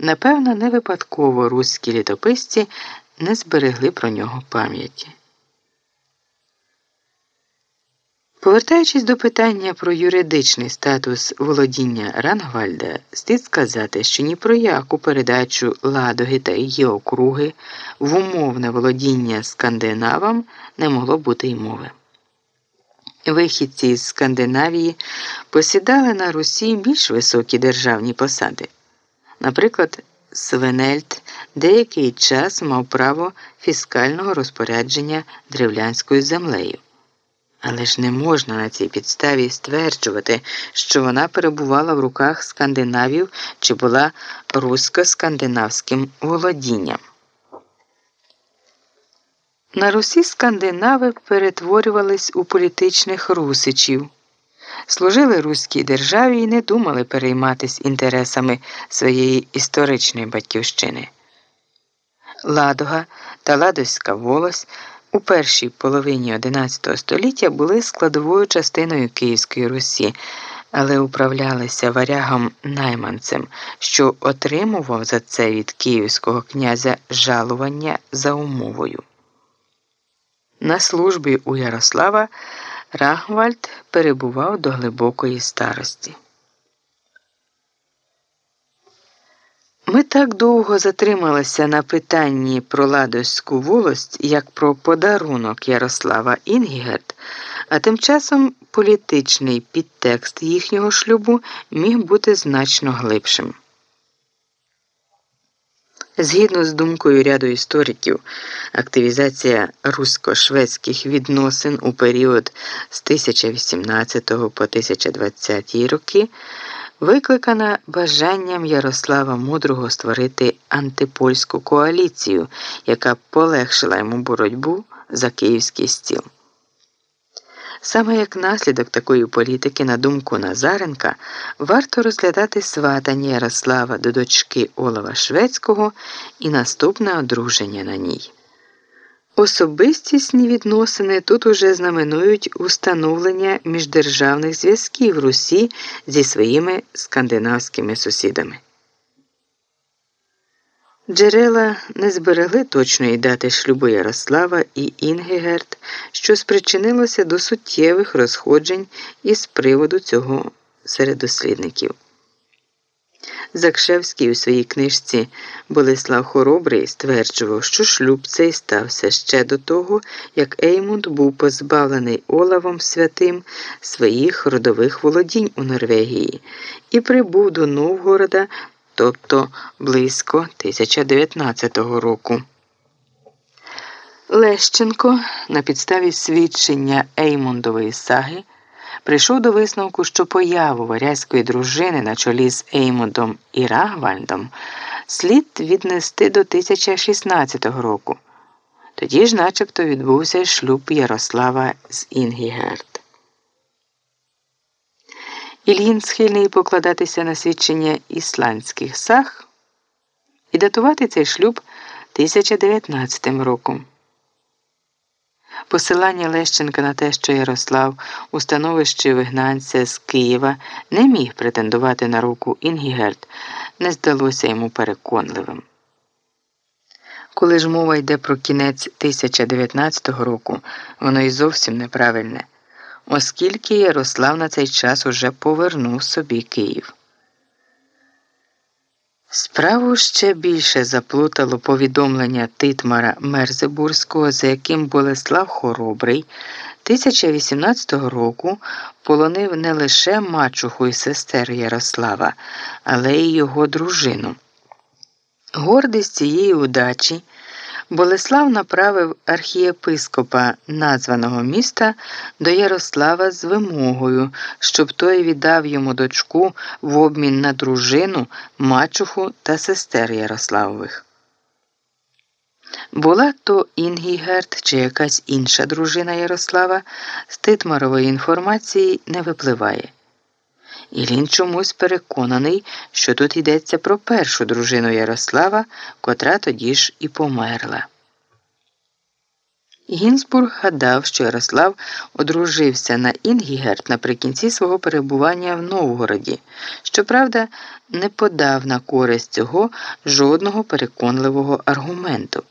Напевно, не випадково руські літописці не зберегли про нього пам'яті. Повертаючись до питання про юридичний статус володіння Рангвальда, слід сказати, що ні про яку передачу Ладоги та її округи в умовне володіння скандинавам не могло бути й мови. Вихідці з Скандинавії посідали на Русі більш високі державні посади. Наприклад, Свенельд деякий час мав право фіскального розпорядження древлянською землею. Але ж не можна на цій підставі стверджувати, що вона перебувала в руках скандинавів чи була русько-скандинавським володінням. На Русі скандинави перетворювались у політичних русичів, служили руській державі і не думали перейматися інтересами своєї історичної батьківщини. Ладога та Ладозька волось у першій половині XI століття були складовою частиною Київської Русі, але управлялися варягом найманцем, що отримував за це від київського князя жалування за умовою. На службі у Ярослава Рахвальд перебував до глибокої старості. Ми так довго затрималися на питанні про Ладозьку волость, як про подарунок Ярослава Інгігерт, а тим часом політичний підтекст їхнього шлюбу міг бути значно глибшим. Згідно з думкою ряду істориків, активізація русько-шведських відносин у період з 1018 по 1020 роки викликана бажанням Ярослава Мудрого створити антипольську коаліцію, яка полегшила йому боротьбу за київський стіл. Саме як наслідок такої політики, на думку Назаренка, варто розглядати сватання Ярослава до дочки Олова Шведського і наступне одруження на ній. Особистісні відносини тут уже знаменують установлення міждержавних зв'язків Русі зі своїми скандинавськими сусідами. Джерела не зберегли точної дати шлюбу Ярослава і Інгегерт, що спричинилося до суттєвих розходжень із приводу цього серед дослідників. Закшевський у своїй книжці Болеслав Хоробрий стверджував, що шлюб цей стався ще до того, як Еймунд був позбавлений Олавом святим своїх родових володінь у Норвегії і прибув до Новгорода, тобто близько 1019 року. Лещенко на підставі свідчення Еймундової саги прийшов до висновку, що появу варязької дружини на чолі з Еймундом і Рагвальдом слід віднести до 1016 року. Тоді ж, начебто, відбувся шлюб Ярослава з Інгігерт. Ільїн схильний покладатися на свідчення ісландських саг і датувати цей шлюб 1019 роком. Посилання Лещенка на те, що Ярослав у становищі вигнанця з Києва не міг претендувати на руку Інгігерт, не здалося йому переконливим. Коли ж мова йде про кінець 1019 року, воно і зовсім неправильне, оскільки Ярослав на цей час уже повернув собі Київ. Справу ще більше заплутало повідомлення Титмара Мерзебурського, за яким Болеслав Хоробрий 1018 року полонив не лише мачуху і сестер Ярослава, але й його дружину. Гордість цієї удачі. Болеслав направив архієпископа названого міста до Ярослава з вимогою, щоб той віддав йому дочку в обмін на дружину, мачуху та сестер Ярославових. Була то Інгігерт чи якась інша дружина Ярослава, з Титмарової інформації не випливає. Ілін чомусь переконаний, що тут йдеться про першу дружину Ярослава, котра тоді ж і померла. Гінзбург гадав, що Ярослав одружився на Інгігерт наприкінці свого перебування в Новгороді. Щоправда, не подав на користь цього жодного переконливого аргументу.